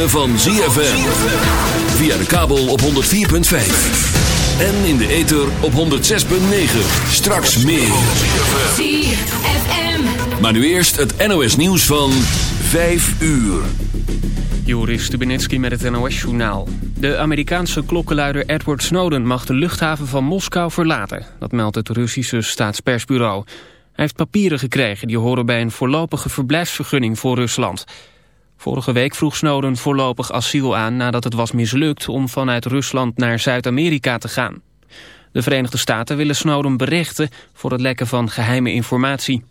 ritme van ZFM. Via de kabel op 104.5. En in de ether op 106.9. Straks meer. ZFM. Maar nu eerst het NOS nieuws van 5 uur. Joris Stubenitski met het NOS-journaal. De Amerikaanse klokkenluider Edward Snowden mag de luchthaven van Moskou verlaten. Dat meldt het Russische staatspersbureau. Hij heeft papieren gekregen die horen bij een voorlopige verblijfsvergunning voor Rusland. Vorige week vroeg Snowden voorlopig asiel aan nadat het was mislukt om vanuit Rusland naar Zuid-Amerika te gaan. De Verenigde Staten willen Snowden berechten voor het lekken van geheime informatie.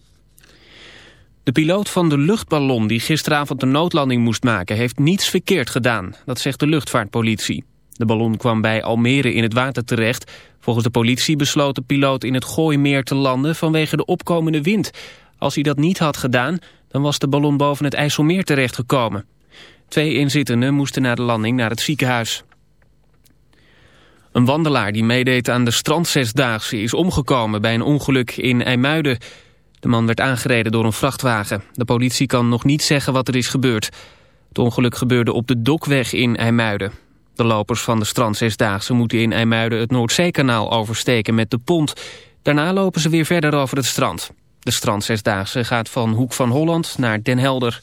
De piloot van de luchtballon die gisteravond de noodlanding moest maken... heeft niets verkeerd gedaan, dat zegt de luchtvaartpolitie. De ballon kwam bij Almere in het water terecht. Volgens de politie besloot de piloot in het Gooimeer te landen... vanwege de opkomende wind. Als hij dat niet had gedaan, dan was de ballon boven het IJsselmeer terechtgekomen. Twee inzittenden moesten na de landing naar het ziekenhuis. Een wandelaar die meedeed aan de strandzesdaagse is omgekomen bij een ongeluk in IJmuiden... De man werd aangereden door een vrachtwagen. De politie kan nog niet zeggen wat er is gebeurd. Het ongeluk gebeurde op de Dokweg in IJmuiden. De lopers van de strandzesdaagse moeten in IJmuiden het Noordzeekanaal oversteken met de pont. Daarna lopen ze weer verder over het strand. De strandzesdaagse gaat van Hoek van Holland naar Den Helder.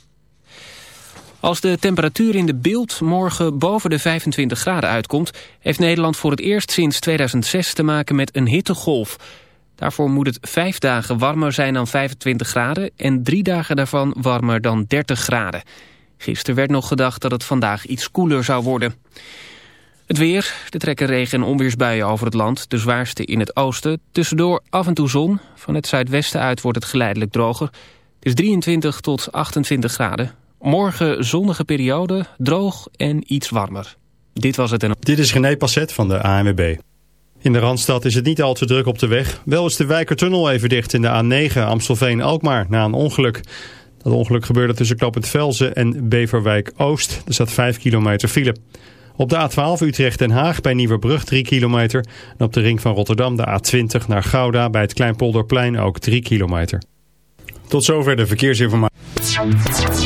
Als de temperatuur in de beeld morgen boven de 25 graden uitkomt... heeft Nederland voor het eerst sinds 2006 te maken met een hittegolf... Daarvoor moet het vijf dagen warmer zijn dan 25 graden... en drie dagen daarvan warmer dan 30 graden. Gisteren werd nog gedacht dat het vandaag iets koeler zou worden. Het weer, er trekken regen- en onweersbuien over het land. De zwaarste in het oosten. Tussendoor af en toe zon. Van het zuidwesten uit wordt het geleidelijk droger. Het is 23 tot 28 graden. Morgen zonnige periode, droog en iets warmer. Dit was het en... Dit is René Passet van de ANWB. In de Randstad is het niet al te druk op de weg. Wel is de Wijkertunnel even dicht in de A9 Amstelveen-Alkmaar na een ongeluk. Dat ongeluk gebeurde tussen Knoopend Velzen en Beverwijk-Oost. Er staat 5 kilometer file. Op de A12 Utrecht-Den Haag bij Nieuwerbrug 3 kilometer. En op de ring van Rotterdam de A20 naar Gouda bij het Kleinpolderplein ook 3 kilometer. Tot zover de verkeersinformatie.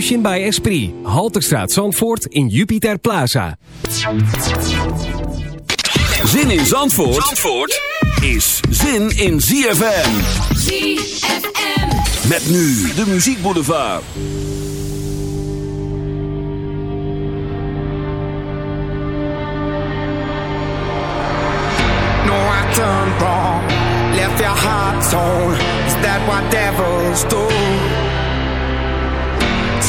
Emotion by Esprit. Halterstraat Zandvoort in Jupiter Plaza. Zin in Zandvoort, Zandvoort is zin in ZFM. ZFM. Met nu de muziekboulevard. No, I turned wrong, left your heart torn. Is that what devils do?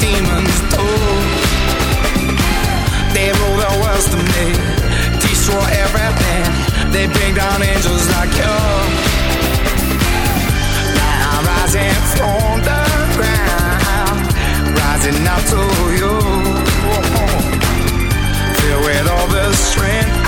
Demons do? Er they rule the world to me. Destroy everything. They bring down angels like you. Now I'm rising from the ground. Rising up to you. Filled with all the strength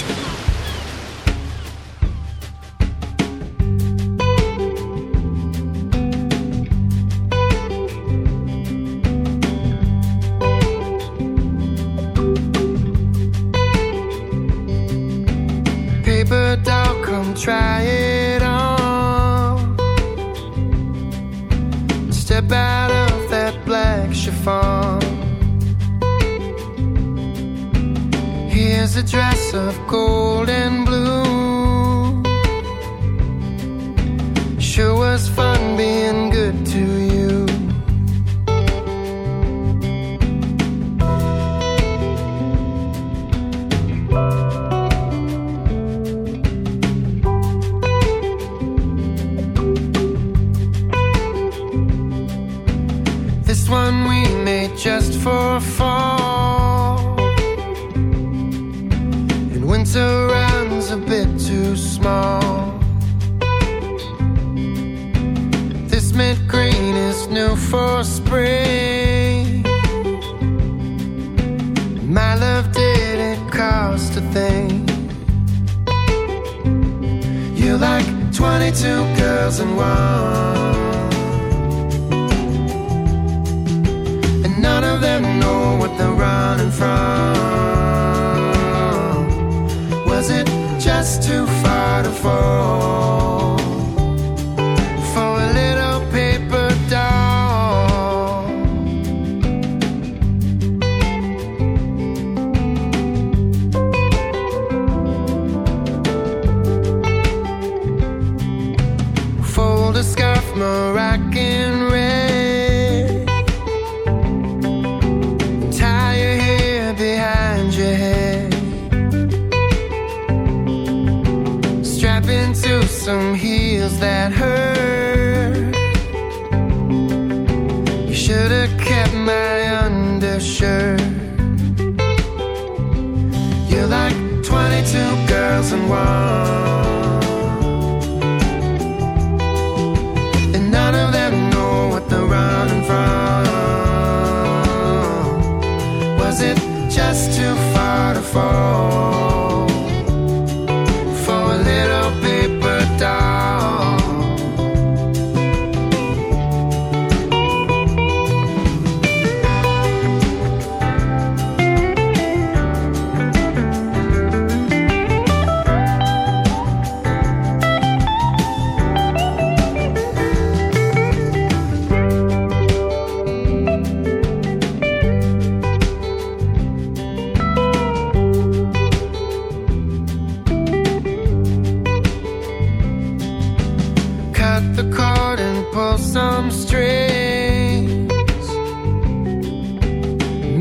just a thing. You like 22 girls in one. And none of them know what they're running from. Was it just too far to fall? Cut the cord and pull some strings.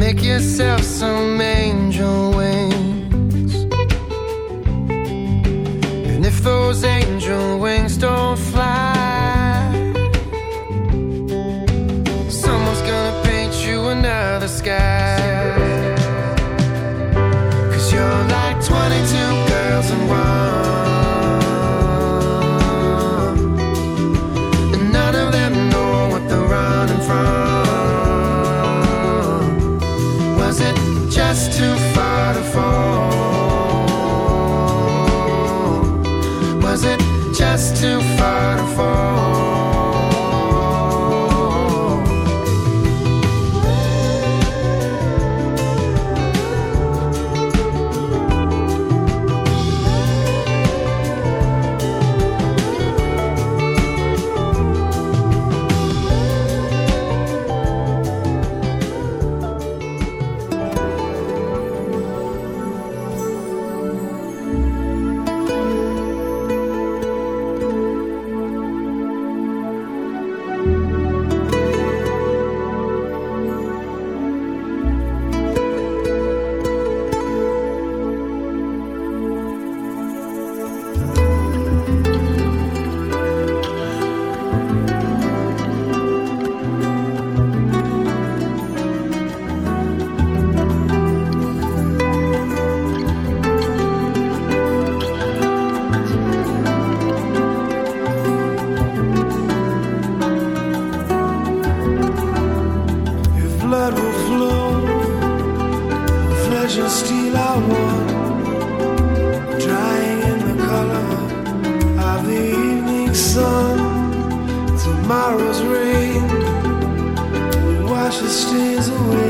Make yourself some angel wings. And if those angel wings don't fragile steal our wore, drying in the color of the evening sun. Tomorrow's rain will wash the stains away.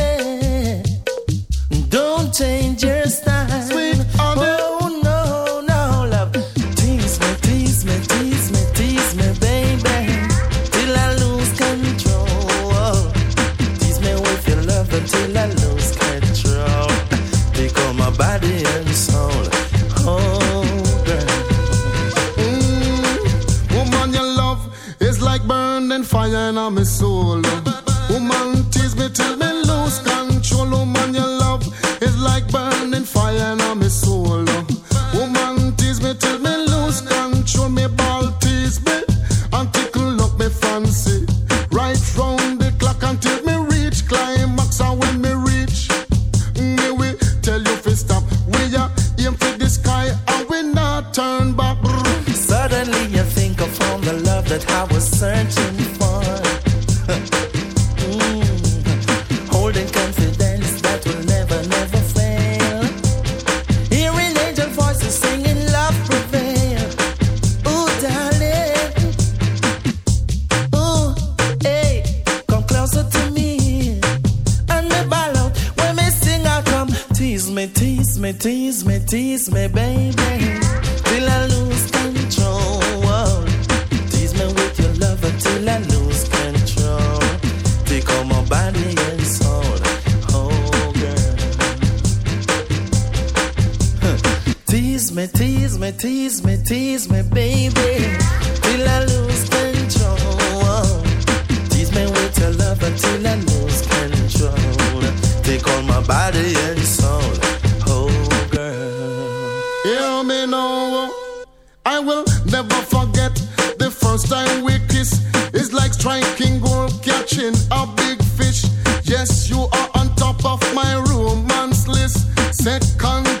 Never forget the first time we kiss. It's like striking gold, catching a big fish. Yes, you are on top of my romance list. Second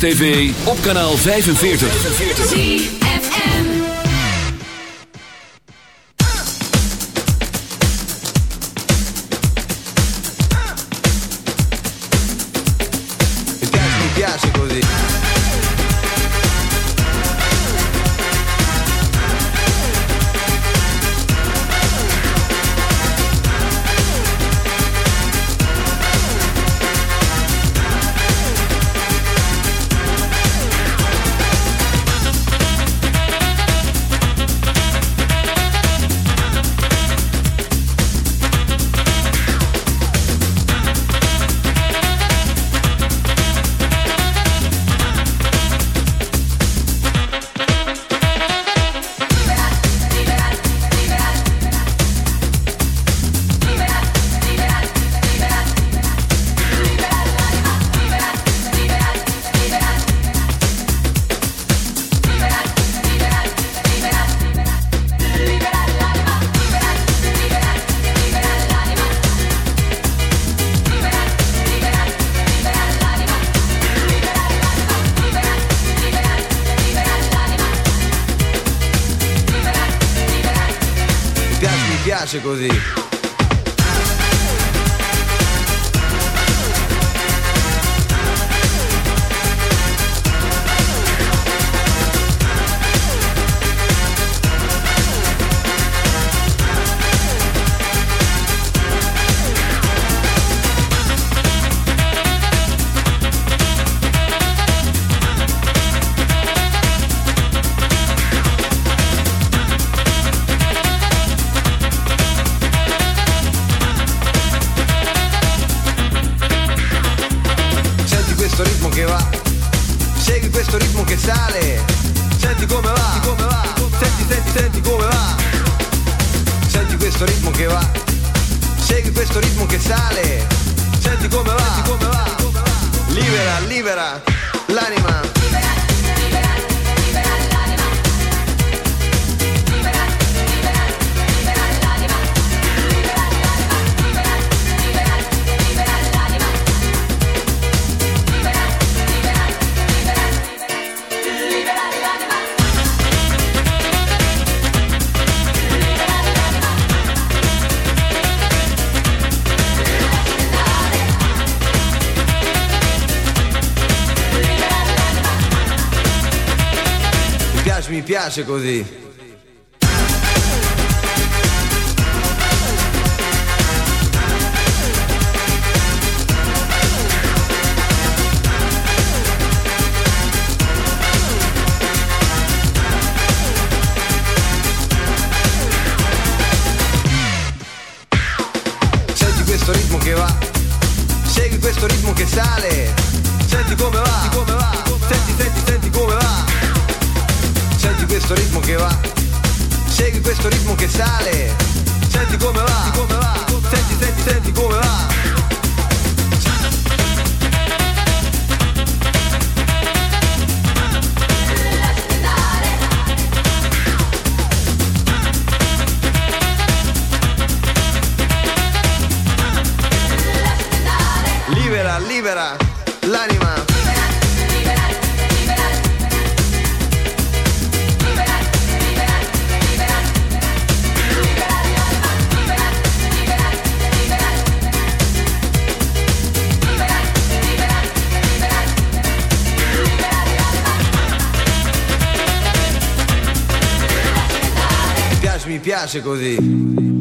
TV op kanaal 45. Piace, mi piace così. Che sale, senti come va, come va, senti, senti, senti come va. Così.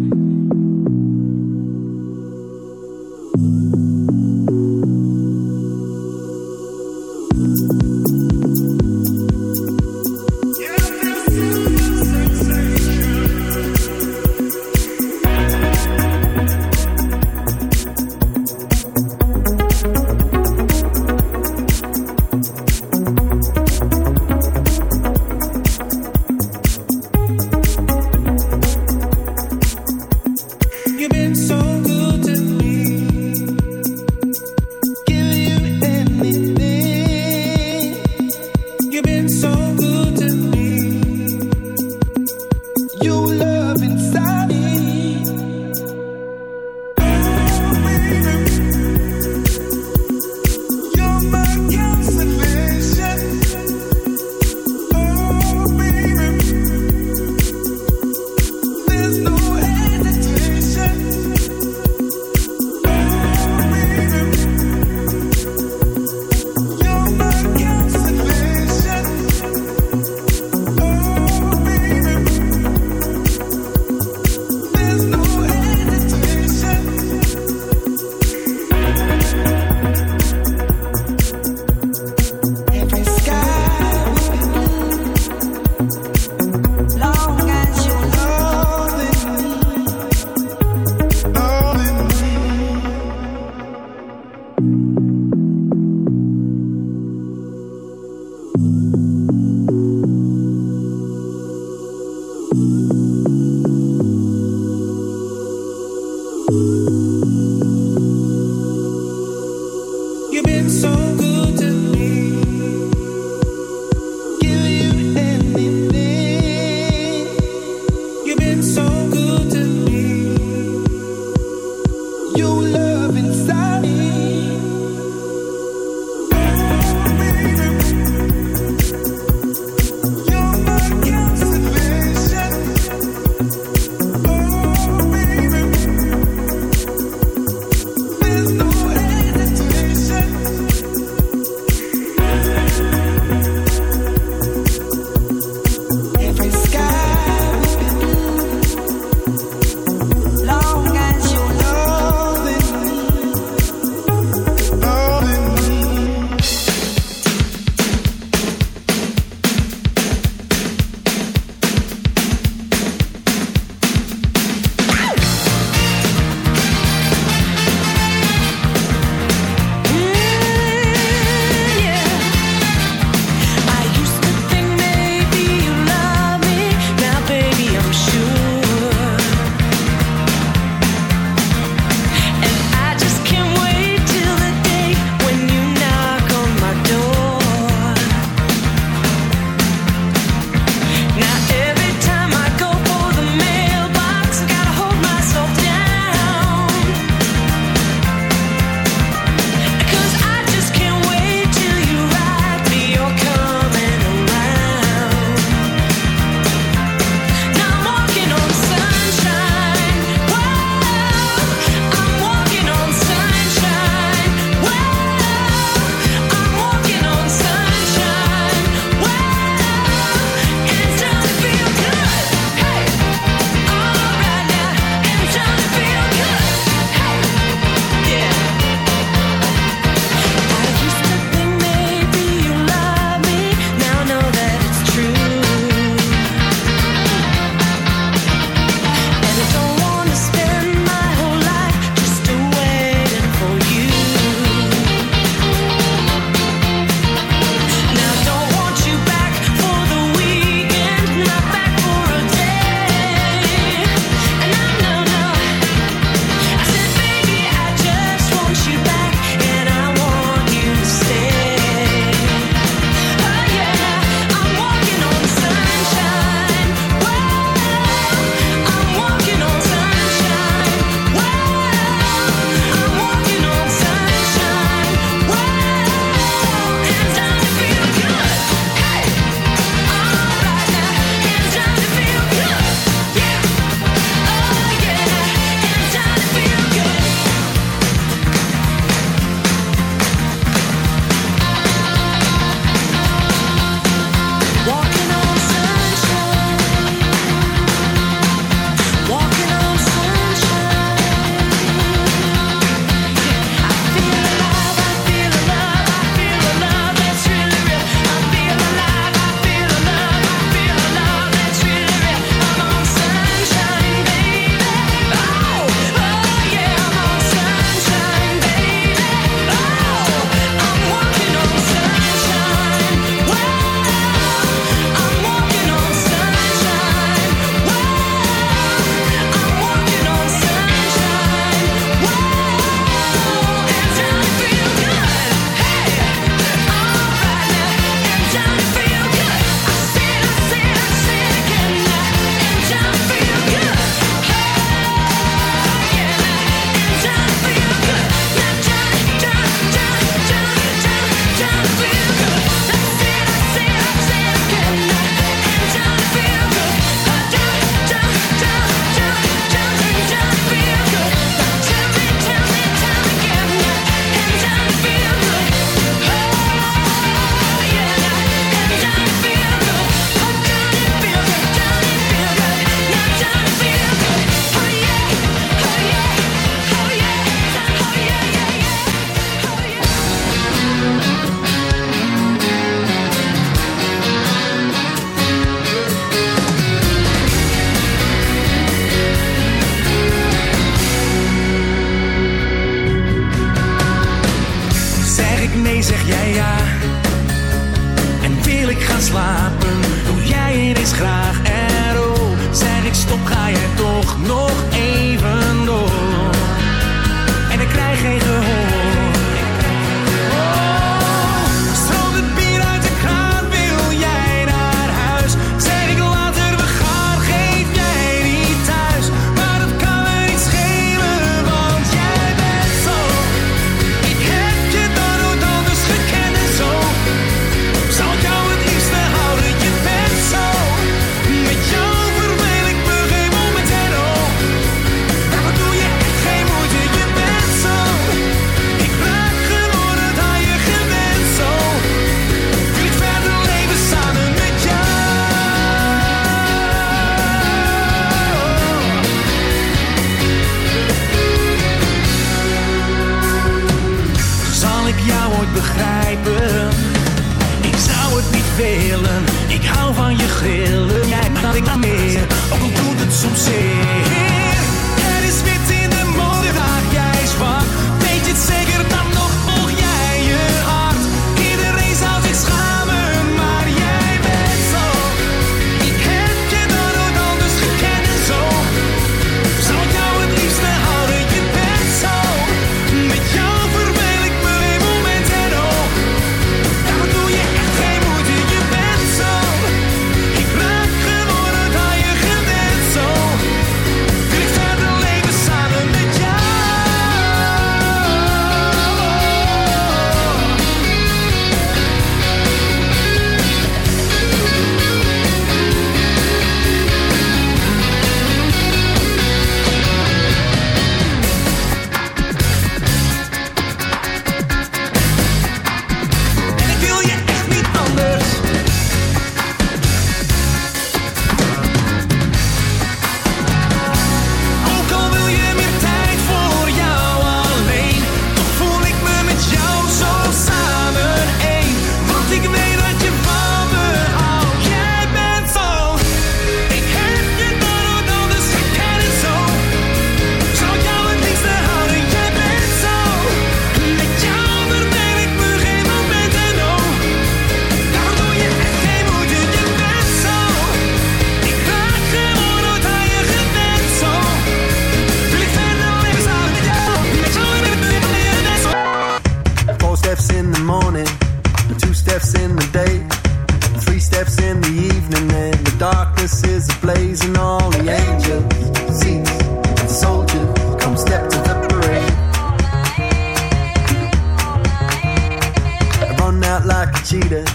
cheetah.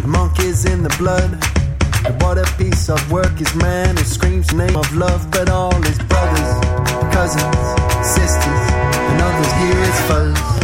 The monk is in the blood. What a piece of work is man who screams name of love, but all his brothers, cousins, sisters, and others here is fuzz.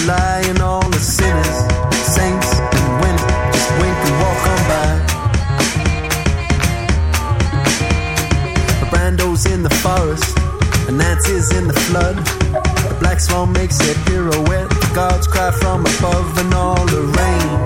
relying on the sinners, saints, and women. Just wink and walk on by. The Brando's in the forest, and Nancy's in the flood. The black swan makes a pirouette. The gods cry from above, and all the rain.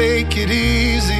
Make it easy.